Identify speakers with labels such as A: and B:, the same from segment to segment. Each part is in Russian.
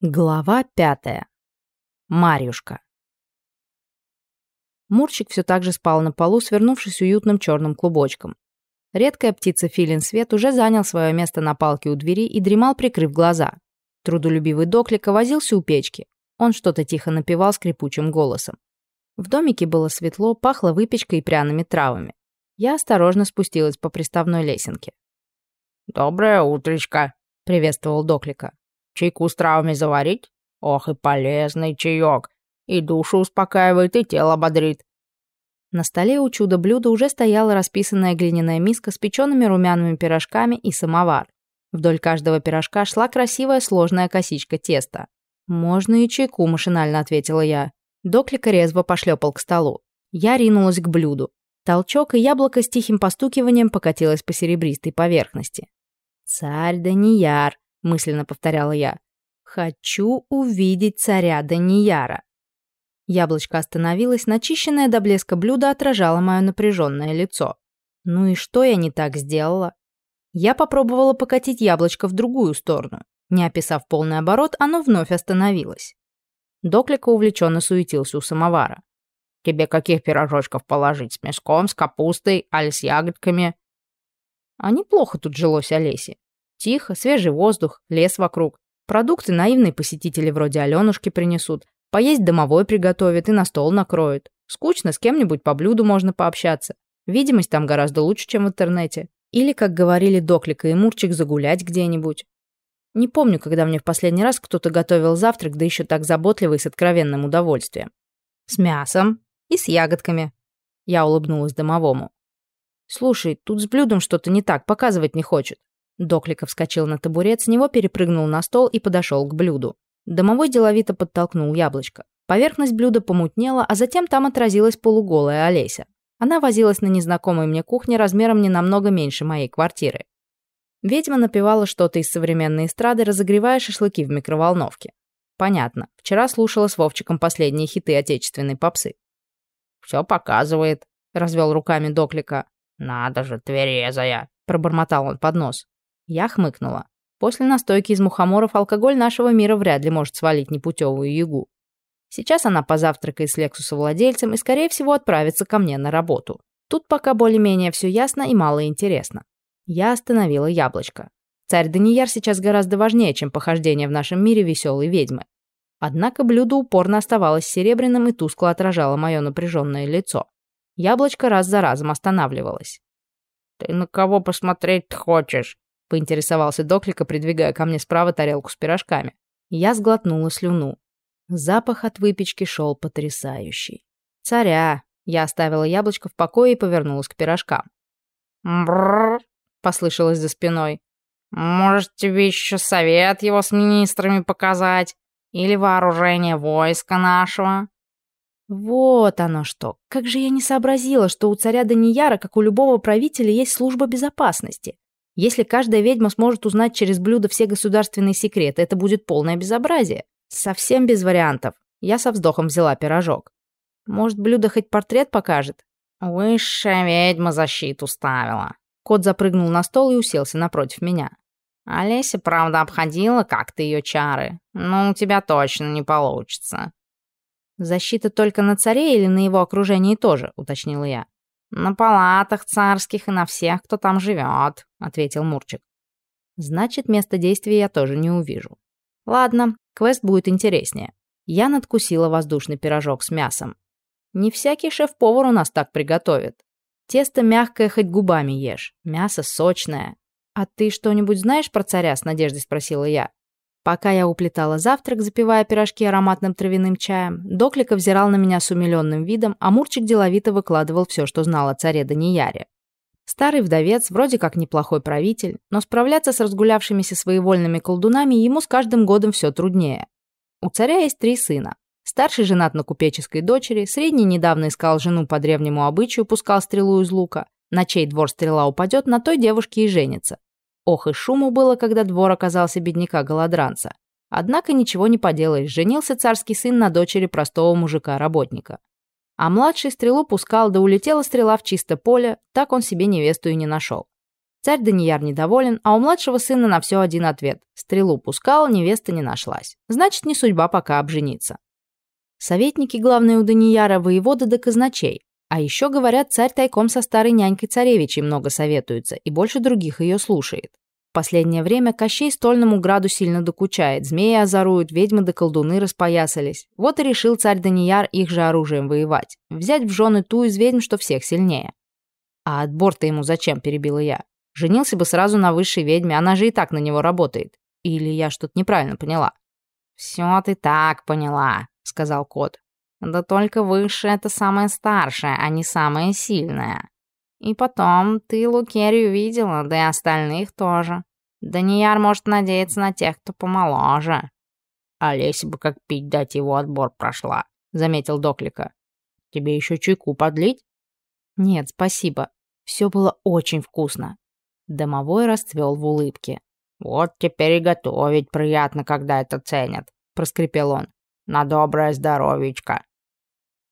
A: Глава пятая. Марьюшка. Мурчик все так же спал на полу, свернувшись уютным черным клубочком. Редкая птица Филин Свет уже занял свое место на палке у двери и дремал, прикрыв глаза. Трудолюбивый доклика возился у печки. Он что-то тихо напевал скрипучим голосом. В домике было светло, пахло выпечкой и пряными травами. Я осторожно спустилась по приставной лесенке.
B: «Доброе утречко», — приветствовал доклика. Чайку с травами заварить? Ох и полезный чаек. И душу успокаивает, и тело бодрит.
A: На столе у чуда-блюда уже стояла расписанная глиняная миска с печеными румяными пирожками и самовар. Вдоль каждого пирожка шла красивая сложная косичка теста. «Можно и чайку», — машинально ответила я. Доклика резво пошлепал к столу. Я ринулась к блюду. Толчок и яблоко с тихим постукиванием покатилось по серебристой поверхности. «Царь Данияр», — мысленно повторяла я. «Хочу увидеть царя Данияра». Яблочко остановилось, начищенное до блеска блюдо отражало мое напряженное лицо. Ну и что я не так сделала? Я попробовала покатить яблочко в другую сторону. Не описав полный оборот, оно вновь остановилось. Доклика увлеченно суетился у самовара.
B: «Тебе каких пирожочков положить? С мяском, с капустой, аль с ягодками?»
A: А неплохо тут жилось Олесе. Тихо, свежий воздух, лес вокруг. Продукты наивные посетители вроде Аленушки принесут. Поесть домовой приготовят и на стол накроют. Скучно, с кем-нибудь по блюду можно пообщаться. Видимость там гораздо лучше, чем в интернете. Или, как говорили Доклика и Мурчик, загулять где-нибудь. Не помню, когда мне в последний раз кто-то готовил завтрак, да еще так заботливо и с откровенным удовольствием. С мясом и с ягодками. Я улыбнулась домовому. «Слушай, тут с блюдом что-то не так, показывать не хочет». Докликов вскочил на табурет, с него перепрыгнул на стол и подошел к блюду. Домовой деловито подтолкнул яблочко. Поверхность блюда помутнела, а затем там отразилась полуголая Олеся. Она возилась на незнакомой мне кухне размером не намного меньше моей квартиры. Ведьма напевала что-то из современной эстрады, разогревая шашлыки в микроволновке. Понятно. Вчера слушала с Вовчиком последние хиты отечественной попсы.
B: «Все показывает», —
A: развел руками Доклика.
B: «Надо же, тверезая», —
A: пробормотал он под нос. Я хмыкнула. После настойки из мухоморов алкоголь нашего мира вряд ли может свалить непутевую ягу. Сейчас она позавтракает с Лексуса владельцем и, скорее всего, отправится ко мне на работу. Тут пока более-менее все ясно и мало интересно. Я остановила яблочко. Царь Данияр сейчас гораздо важнее, чем похождение в нашем мире веселой ведьмы. Однако блюдо упорно оставалось серебряным и тускло отражало мое напряженное лицо. Яблочко раз за разом останавливалось.
B: «Ты на кого посмотреть хочешь?»
A: — поинтересовался Доклика, придвигая ко мне справа тарелку с пирожками. Я сглотнула слюну. Запах от выпечки шел потрясающий. «Царя!» Я оставила яблочко в покое и повернулась к пирожкам.
B: «Брррр!» — послышалось за спиной. «Может, тебе еще совет его с министрами показать? Или вооружение войска нашего?»
A: Вот оно что. Как же я не сообразила, что у царя Данияра, как у любого правителя, есть служба безопасности. Если каждая ведьма сможет узнать через блюдо все государственные секреты, это будет полное безобразие. Совсем без вариантов. Я со вздохом взяла пирожок. Может, блюдо хоть портрет покажет?
B: Высшая ведьма защиту ставила.
A: Кот запрыгнул на стол и уселся напротив меня.
B: Олеся, правда, обходила как-то ее чары, но у тебя точно не получится.
A: Защита только на царе или на его окружении тоже, уточнила я.
B: «На палатах царских и на всех, кто там живет», — ответил Мурчик.
A: «Значит, место действия я тоже не увижу. Ладно, квест будет интереснее. Я надкусила воздушный пирожок с мясом. Не всякий шеф-повар у нас так приготовит. Тесто мягкое, хоть губами ешь. Мясо сочное. А ты что-нибудь знаешь про царя?» — с надеждой спросила я. Пока я уплетала завтрак, запивая пирожки ароматным травяным чаем, Доклика взирал на меня с умиленным видом, а Мурчик деловито выкладывал все, что знал о царе Данияре. Старый вдовец, вроде как неплохой правитель, но справляться с разгулявшимися своевольными колдунами ему с каждым годом все труднее. У царя есть три сына. Старший женат на купеческой дочери, средний недавно искал жену по древнему обычаю, пускал стрелу из лука. На чей двор стрела упадет, на той девушке и женится. Ох и шуму было, когда двор оказался бедняка-голодранца. Однако ничего не поделаешь, женился царский сын на дочери простого мужика-работника. А младший стрелу пускал, да улетела стрела в чисто поле, так он себе невесту и не нашел. Царь Данияр недоволен, а у младшего сына на все один ответ. Стрелу пускал, невеста не нашлась. Значит, не судьба пока обжениться. Советники главные у Данияра воеводы до казначей. А еще, говорят, царь тайком со старой нянькой царевичей много советуется и больше других ее слушает. Последнее время Кощей стольному граду сильно докучает, змеи озоруют, ведьмы да колдуны распоясались. Вот и решил царь Данияр их же оружием воевать. Взять в жены ту из ведьм, что всех сильнее. А отбор-то ему зачем, перебила я. Женился бы сразу на высшей ведьме, она же и так на него работает. Или я что-то неправильно поняла?
B: «Все ты так поняла», — сказал кот. «Да только высшая — это самая старшая, а не самая сильная. И потом, ты Лукерию видела, да и остальных тоже. Данияр может надеяться на тех, кто помоложе».
C: «Олесе бы как пить дать его отбор прошла», — заметил Доклика. «Тебе еще чайку подлить?»
A: «Нет, спасибо. Все было очень вкусно. Домовой расцвел в улыбке.
C: «Вот теперь и готовить приятно, когда это ценят», — проскрипел он. «На доброе здоровечко».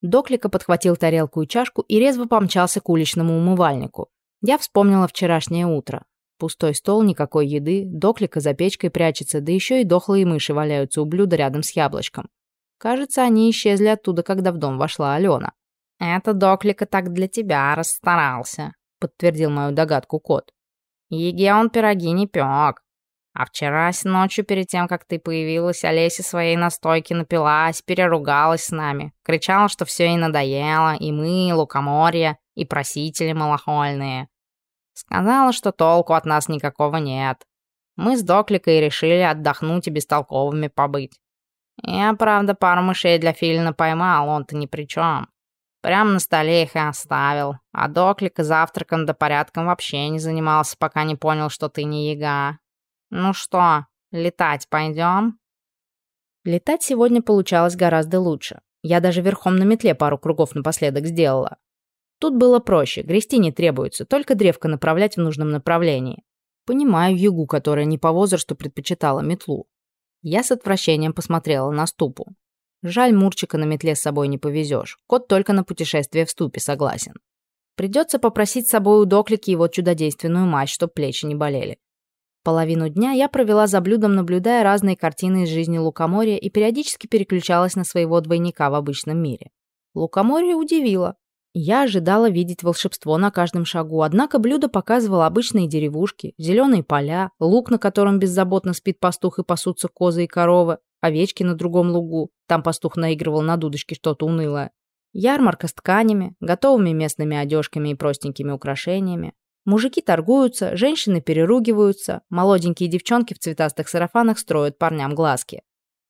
A: Доклика подхватил тарелку и чашку и резво помчался к уличному умывальнику. Я вспомнила вчерашнее утро. Пустой стол, никакой еды, Доклика за печкой прячется, да еще и дохлые мыши валяются у блюда рядом с яблочком. Кажется, они исчезли оттуда, когда в дом вошла Алена.
B: «Это Доклика так для тебя расстарался», — подтвердил мою догадку кот. Еге он пироги не пек. А вчера ночью, перед тем, как ты появилась, Олеся своей настойки напилась, переругалась с нами. Кричала, что все ей надоело, и мы, лукоморье, и просители малохольные. Сказала, что толку от нас никакого нет. Мы с Докликой решили отдохнуть и бестолковыми побыть. Я, правда, пару мышей для Филина поймал, он-то ни при чем. Прямо на столе их и оставил. А Доклик завтраком да порядком вообще не занимался, пока не понял, что ты не яга. Ну что, летать пойдем?
A: Летать сегодня получалось гораздо лучше. Я даже верхом на метле пару кругов напоследок сделала. Тут было проще, грести не требуется, только древко направлять в нужном направлении. Понимаю Югу, которая не по возрасту предпочитала метлу. Я с отвращением посмотрела на ступу. Жаль, Мурчика на метле с собой не повезешь. Кот только на путешествие в ступе согласен. Придется попросить с собой у Доклики его чудодейственную мать, чтоб плечи не болели. Половину дня я провела за блюдом, наблюдая разные картины из жизни Лукоморья и периодически переключалась на своего двойника в обычном мире. Лукоморье удивило. Я ожидала видеть волшебство на каждом шагу, однако блюдо показывало обычные деревушки, зеленые поля, луг, на котором беззаботно спит пастух и пасутся козы и коровы, овечки на другом лугу, там пастух наигрывал на дудочке что-то унылое. Ярмарка с тканями, готовыми местными одежками и простенькими украшениями. Мужики торгуются, женщины переругиваются, молоденькие девчонки в цветастых сарафанах строят парням глазки.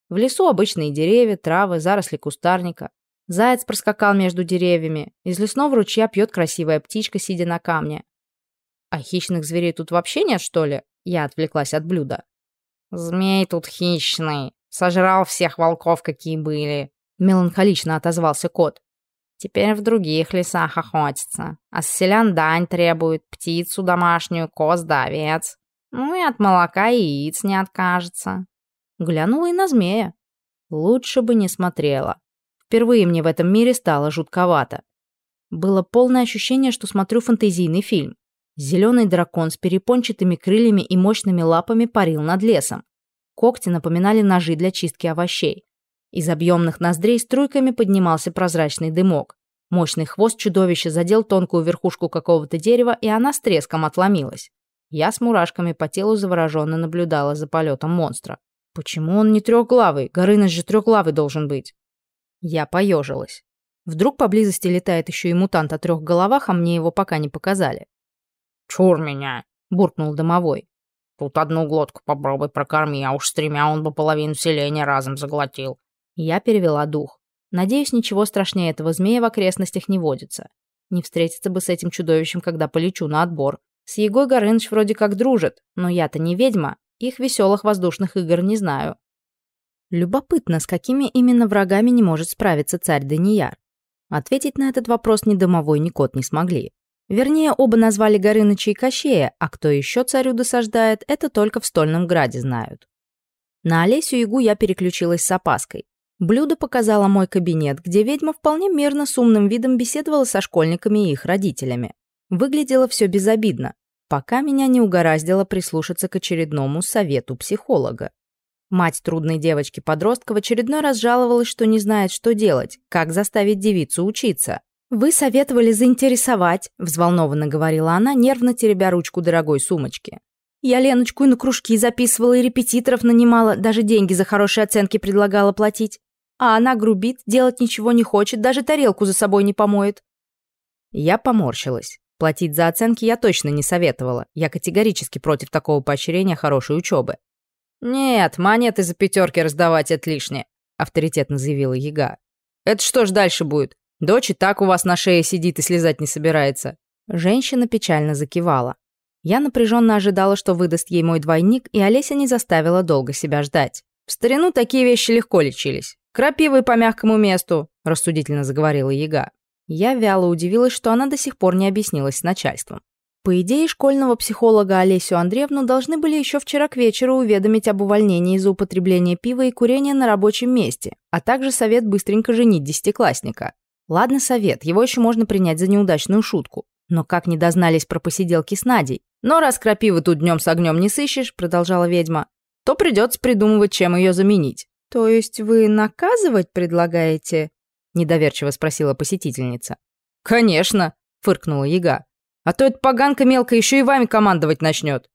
A: В лесу обычные деревья, травы, заросли кустарника. Заяц проскакал между деревьями. Из лесного ручья пьет красивая птичка, сидя на камне. А хищных зверей тут вообще нет, что ли? Я отвлеклась от блюда.
B: Змей тут хищный. Сожрал всех волков, какие были.
A: Меланхолично отозвался кот.
B: Теперь в других лесах охотится. А с селян дань требует, птицу домашнюю, коз да овец. Ну и от молока и яиц не откажется.
A: Глянула и на змея. Лучше бы не смотрела. Впервые мне в этом мире стало жутковато. Было полное ощущение, что смотрю фантазийный фильм. Зеленый дракон с перепончатыми крыльями и мощными лапами парил над лесом. Когти напоминали ножи для чистки овощей. Из объемных ноздрей струйками поднимался прозрачный дымок. Мощный хвост чудовища задел тонкую верхушку какого-то дерева, и она с треском отломилась. Я с мурашками по телу завороженно наблюдала за полетом монстра. Почему он не трехглавый? Горыныч же трехглавый должен быть. Я поежилась. Вдруг поблизости летает еще и мутант о трех головах, а мне его пока не показали.
C: «Чур меня!»
A: — буркнул домовой.
C: Тут одну глотку попробуй прокорми, а уж с тремя он бы половину селения разом заглотил.
A: Я перевела дух. Надеюсь, ничего страшнее этого змея в окрестностях не водится. Не встретиться бы с этим чудовищем, когда полечу на отбор. С Егой Горыныч вроде как дружит, но я-то не ведьма, их веселых воздушных игр не знаю. Любопытно, с какими именно врагами не может справиться царь Данияр. Ответить на этот вопрос ни домовой, ни кот не смогли. Вернее, оба назвали Горыныча и Кощея, а кто еще царю досаждает, это только в Стольном Граде знают. На Олесю Ягу я переключилась с опаской. Блюдо показало мой кабинет, где ведьма вполне мирно с умным видом беседовала со школьниками и их родителями. Выглядело все безобидно. пока меня не угораздило прислушаться к очередному совету психолога. Мать трудной девочки-подростка в очередной раз жаловалась, что не знает, что делать, как заставить девицу учиться. «Вы советовали заинтересовать», — взволнованно говорила она, нервно теребя ручку дорогой сумочки. «Я Леночку и на кружки записывала, и репетиторов нанимала, даже деньги за хорошие оценки предлагала платить. А она грубит, делать ничего не хочет, даже тарелку за собой не помоет». Я поморщилась. Платить за оценки я точно не советовала. Я категорически против такого поощрения хорошей учебы. «Нет, монеты за пятерки раздавать это лишнее», — авторитетно заявила Яга. «Это что ж дальше будет? Дочь и так у вас на шее сидит и слезать не собирается». Женщина печально закивала. Я напряженно ожидала, что выдаст ей мой двойник, и Олеся не заставила долго себя ждать. «В старину такие вещи легко лечились. Крапивой по мягкому месту», — рассудительно заговорила Яга. Я вяло удивилась, что она до сих пор не объяснилась с начальством. По идее, школьного психолога Олесю Андреевну должны были еще вчера к вечеру уведомить об увольнении за употребление пива и курения на рабочем месте, а также совет быстренько женить десятиклассника. Ладно, совет, его еще можно принять за неудачную шутку. Но как не дознались про посиделки с Надей? Но раз крапивы тут днем с огнем не сыщешь, продолжала ведьма, то придется придумывать, чем ее заменить. То есть вы наказывать предлагаете? Недоверчиво спросила посетительница. Конечно, фыркнула яга. А то эта поганка мелкая еще и вами командовать начнет.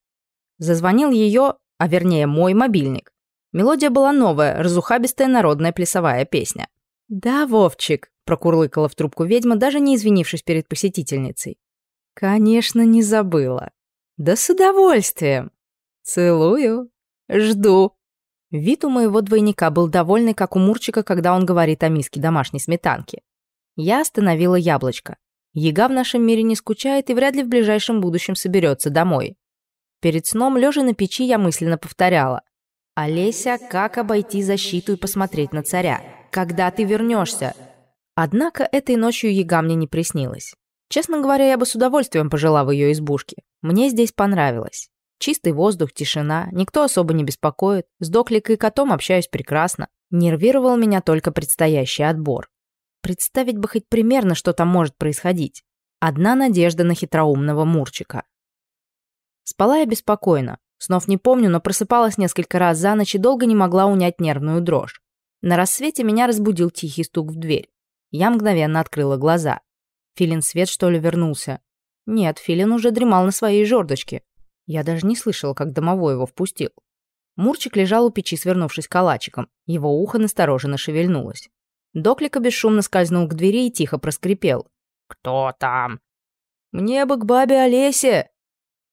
A: Зазвонил ее, а вернее мой мобильник. Мелодия была новая, разухабистая народная плясовая песня. «Да, Вовчик», — прокурлыкала в трубку ведьма, даже не извинившись перед посетительницей. «Конечно, не забыла. Да с удовольствием. Целую. Жду». Вид у моего двойника был довольный, как у Мурчика, когда он говорит о миске домашней сметанки. Я остановила яблочко. Яга в нашем мире не скучает и вряд ли в ближайшем будущем соберется домой. Перед сном, лежа на печи, я мысленно повторяла. «Олеся, как обойти защиту и посмотреть на царя? Когда ты вернешься?» Однако этой ночью Яга мне не приснилась. Честно говоря, я бы с удовольствием пожила в ее избушке. Мне здесь понравилось. Чистый воздух, тишина, никто особо не беспокоит. С Докликой и котом общаюсь прекрасно. Нервировал меня только предстоящий отбор. Представить бы хоть примерно, что там может происходить. Одна надежда на хитроумного Мурчика. Спала я беспокойно. Снов не помню, но просыпалась несколько раз за ночь и долго не могла унять нервную дрожь. На рассвете меня разбудил тихий стук в дверь. Я мгновенно открыла глаза. Филин Свет, что ли, вернулся? Нет, Филин уже дремал на своей жердочке. Я даже не слышала, как домовой его впустил. Мурчик лежал у печи, свернувшись калачиком. Его ухо настороженно шевельнулось. Доклика бесшумно скользнул к двери и тихо проскрипел. «Кто там?» «Мне бы к бабе Олесе!»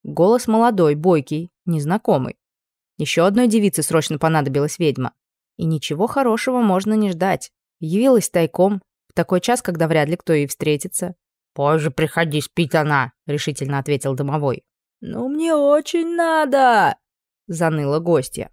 A: Голос молодой, бойкий, незнакомый. Еще одной девице срочно понадобилась ведьма. И ничего хорошего можно не ждать. Явилась тайком, в такой час, когда вряд ли кто ей встретится. «Позже приходи, спит она», — решительно ответил домовой. «Ну, мне очень надо!» — заныла гостья.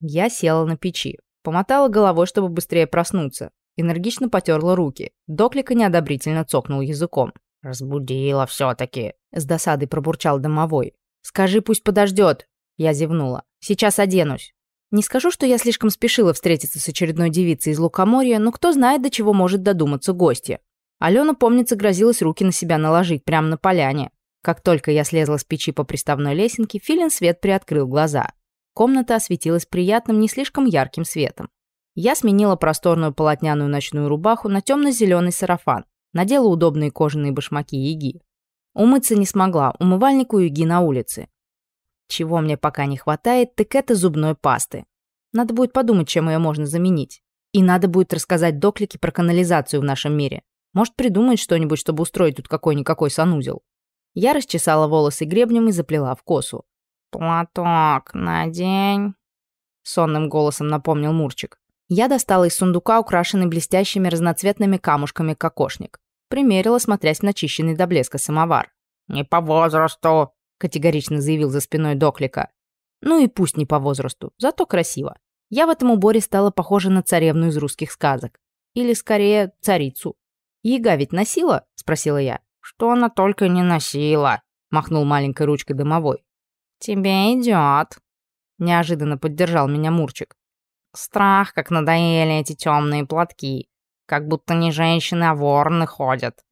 A: Я села на печи, помотала головой, чтобы быстрее проснуться. Энергично потерла руки. Доклика неодобрительно цокнул языком. «Разбудила все-таки», — с досадой пробурчал домовой. «Скажи, пусть подождет». Я зевнула. «Сейчас оденусь». Не скажу, что я слишком спешила встретиться с очередной девицей из Лукоморья, но кто знает, до чего может додуматься гостья. Алена, помнится, грозилась руки на себя наложить прямо на поляне. Как только я слезла с печи по приставной лесенке, Филин свет приоткрыл глаза. Комната осветилась приятным, не слишком ярким светом. Я сменила просторную полотняную ночную рубаху на темно-зеленый сарафан, надела удобные кожаные башмаки Яги. Умыться не смогла, умывальник у Яги на улице. Чего мне пока не хватает, так это зубной пасты. Надо будет подумать, чем ее можно заменить. И надо будет рассказать Доклике про канализацию в нашем мире. Может, придумать что-нибудь, чтобы устроить тут какой-никакой санузел. Я расчесала волосы гребнем и заплела в косу. «Платок надень», — сонным голосом напомнил Мурчик. Я достала из сундука украшенный блестящими разноцветными камушками кокошник. Примерила, смотрясь в начищенный до блеска самовар. «Не по возрасту», — категорично заявил за спиной Доклика. «Ну и пусть не по возрасту, зато красиво. Я в этом уборе стала похожа на царевну из русских сказок. Или, скорее, царицу. Яга ведь носила?» — спросила я. «Что она только не носила», — махнул маленькой ручкой домовой. «Тебе идет», — неожиданно поддержал меня Мурчик. Страх, как надоели эти темные платки. Как будто не женщины, а вороны ходят.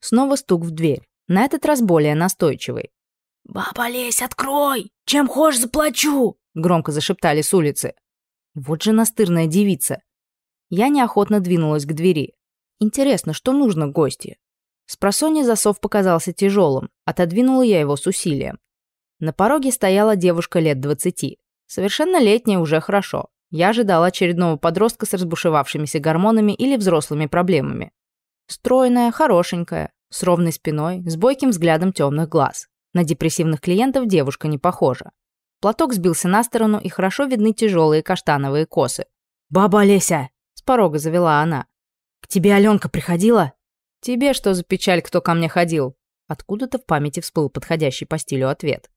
A: Снова стук в дверь. На этот раз более настойчивый. «Баба Лесь, открой! Чем хочешь, заплачу!» Громко зашептали с улицы. Вот же настырная девица. Я неохотно двинулась к двери. Интересно, что нужно гости? С просонья засов показался тяжелым, отодвинула я его с усилием. На пороге стояла девушка лет двадцати. Совершеннолетняя уже хорошо. Я ожидала очередного подростка с разбушевавшимися гормонами или взрослыми проблемами. Стройная, хорошенькая, с ровной спиной, с бойким взглядом темных глаз. На депрессивных клиентов девушка не похожа. Платок сбился на сторону, и хорошо видны тяжелые каштановые косы. «Баба Олеся!» — с порога завела она. «К тебе Аленка приходила?» «Тебе что за печаль, кто ко мне ходил?» Откуда-то в памяти всплыл подходящий по стилю ответ.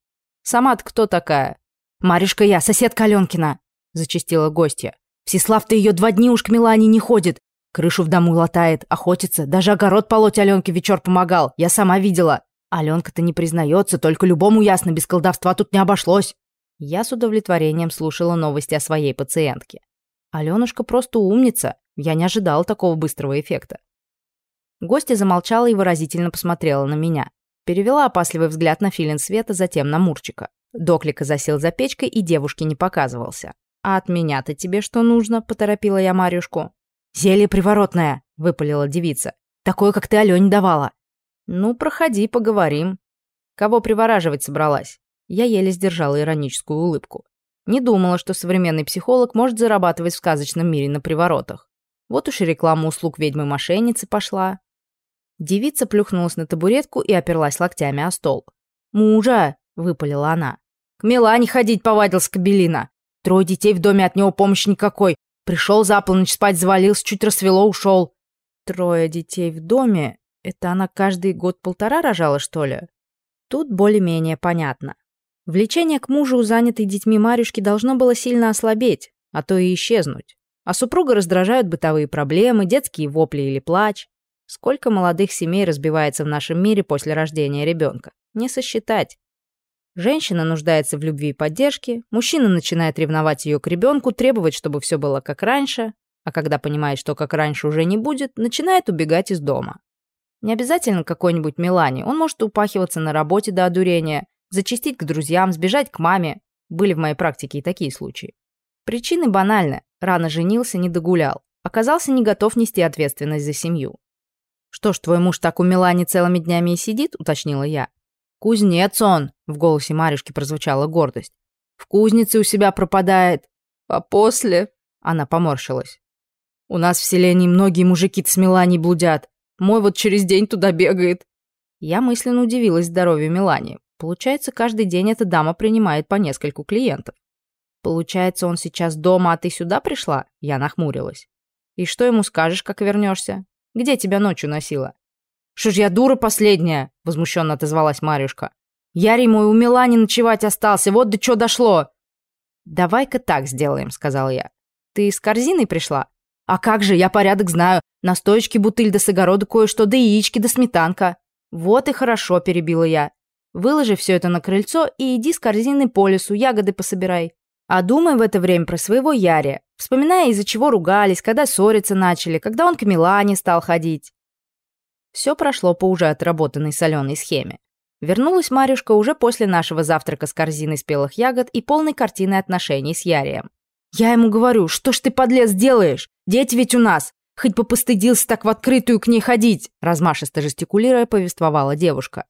A: «Сама-то кто такая?» «Марюшка я, соседка Аленкина!» — зачастила гостья. «Всеслав-то ее два дни уж к Милане не ходит. Крышу в дому латает, охотится, даже огород полоть Аленке вечер помогал, я сама видела. Аленка-то не признается, только любому ясно, без колдовства тут не обошлось». Я с удовлетворением слушала новости о своей пациентке. Аленушка просто умница, я не ожидала такого быстрого эффекта. Гостья замолчала и выразительно посмотрела на меня. Перевела опасливый взгляд на филин света, затем на Мурчика. Доклика засел за печкой и девушке не показывался. «А от меня-то тебе что нужно?» – поторопила я Марюшку. «Зелье приворотное!» – выпалила девица. «Такое, как ты Алене давала!» «Ну, проходи, поговорим». «Кого привораживать собралась?» Я еле сдержала ироническую улыбку. Не думала, что современный психолог может зарабатывать в сказочном мире на приворотах. Вот уж и реклама услуг ведьмы-мошенницы пошла. Девица плюхнулась на табуретку и оперлась локтями о стол. «Мужа!» — выпалила она. «К Милане ходить повадился кабелина. Трое детей в доме, от него помощи никакой. Пришел за полночь спать, завалился, чуть рассвело, ушел». «Трое детей в доме? Это она каждый год-полтора рожала, что ли?» Тут более-менее понятно. Влечение к мужу, занятой детьми Марюшки, должно было сильно ослабеть, а то и исчезнуть. А супруга раздражают бытовые проблемы, детские вопли или плач. Сколько молодых семей разбивается в нашем мире после рождения ребенка? Не сосчитать. Женщина нуждается в любви и поддержке, мужчина начинает ревновать ее к ребенку, требовать, чтобы все было как раньше, а когда понимает, что как раньше уже не будет, начинает убегать из дома. Не обязательно какой-нибудь Милане, он может упахиваться на работе до одурения, зачастить к друзьям, сбежать к маме. Были в моей практике и такие случаи. Причины банальны. Рано женился, не догулял. Оказался не готов нести ответственность за семью. «Что ж, твой муж так у Милани целыми днями и сидит?» — уточнила я. «Кузнец он!» — в голосе Марюшки прозвучала гордость. «В кузнице у себя пропадает. А после...» — она поморщилась. «У нас в селении многие мужики с Миланей блудят. Мой вот через день туда бегает». Я мысленно удивилась здоровью Милани. Получается, каждый день эта дама принимает по нескольку клиентов. Получается, он сейчас дома, а ты сюда пришла? Я нахмурилась. И что ему скажешь, как вернешься? Где тебя ночью носила? Что ж я дура последняя? Возмущенно отозвалась Марюшка. Ярий мой у Милани ночевать остался, вот до чего дошло. Давай-ка так сделаем, сказал я. Ты с корзиной пришла? А как же, я порядок знаю. Настоечки, бутыль да с огорода кое-что, да яички да сметанка. Вот и хорошо, перебила я. Выложи все это на крыльцо и иди с корзиной по лесу, ягоды пособирай. А думай в это время про своего Ярия, вспоминая, из-за чего ругались, когда ссориться начали, когда он к Милане стал ходить. Все прошло по уже отработанной соленой схеме. Вернулась Марюшка уже после нашего завтрака с корзиной спелых ягод и полной картиной отношений с Ярием. «Я ему говорю, что ж ты, подлец, делаешь? Дети ведь у нас! Хоть бы так в открытую к ней ходить!» Размашисто жестикулируя, повествовала девушка.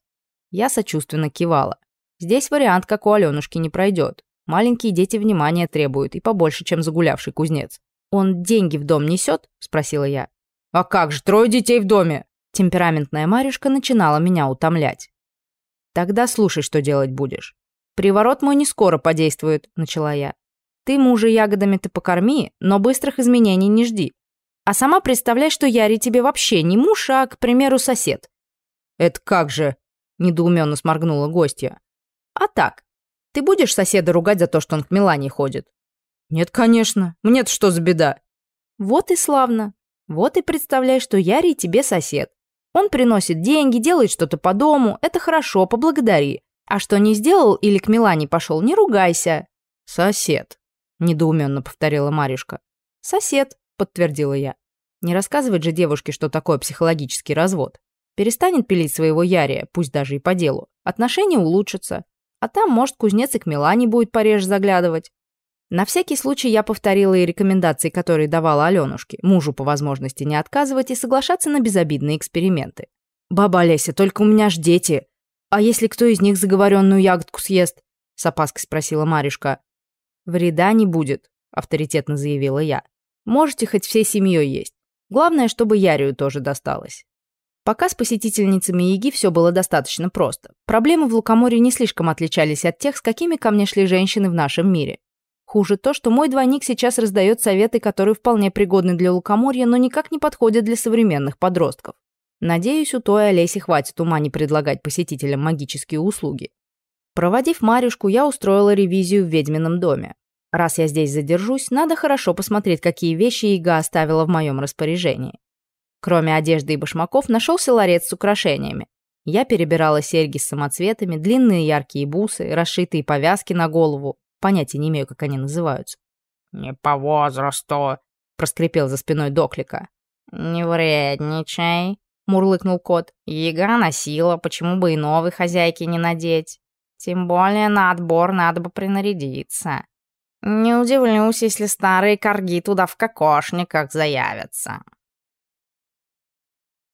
A: Я сочувственно кивала. Здесь вариант, как у Аленушки, не пройдет. Маленькие дети внимания требуют, и побольше, чем загулявший кузнец. «Он деньги в дом несет?» – спросила я. «А как же, трое детей в доме!» Темпераментная Марюшка начинала меня утомлять. «Тогда слушай, что делать будешь. Приворот мой не скоро подействует», – начала я. «Ты мужа ягодами-то покорми, но быстрых изменений не жди. А сама представляй, что Яри тебе вообще не муж, а, к примеру, сосед». «Это как же?» недоуменно сморгнула гостья. «А так, ты будешь соседа ругать за то, что он к Милане ходит?» «Нет, конечно. Мне-то что за беда?» «Вот и славно. Вот и представляй, что Ярий тебе сосед. Он приносит деньги, делает что-то по дому. Это хорошо, поблагодари. А что не сделал или к Милане пошел, не ругайся». «Сосед», — недоуменно повторила Марюшка. «Сосед», — подтвердила я. Не рассказывать же девушке, что такое психологический развод. Перестанет пилить своего Ярия, пусть даже и по делу. Отношения улучшатся. А там, может, кузнец и к Милане будет пореже заглядывать. На всякий случай я повторила и рекомендации, которые давала Аленушке, мужу по возможности не отказывать и соглашаться на безобидные эксперименты. «Баба Олеся, только у меня ж дети. А если кто из них заговоренную ягодку съест?» — с опаской спросила Марюшка. «Вреда не будет», — авторитетно заявила я. «Можете хоть всей семьей есть. Главное, чтобы Ярию тоже досталось». Пока с посетительницами Яги все было достаточно просто. Проблемы в Лукоморье не слишком отличались от тех, с какими ко мне шли женщины в нашем мире. Хуже то, что мой двойник сейчас раздает советы, которые вполне пригодны для лукоморья, но никак не подходят для современных подростков. Надеюсь, у той Олеси хватит ума не предлагать посетителям магические услуги. Проводив Марюшку, я устроила ревизию в ведьмином доме. Раз я здесь задержусь, надо хорошо посмотреть, какие вещи Ига оставила в моем распоряжении. Кроме одежды и башмаков, нашелся ларец с украшениями. Я перебирала серьги с самоцветами, длинные яркие бусы, расшитые повязки на голову, Понятия не имею, как они называются.
C: «Не по возрасту», — проскрипел за спиной Доклика.
B: «Не вредничай», — мурлыкнул кот. «Яга носила, почему бы и новой хозяйке не надеть? Тем более на отбор надо бы принарядиться. Не удивлюсь, если старые корги туда в кокошниках заявятся».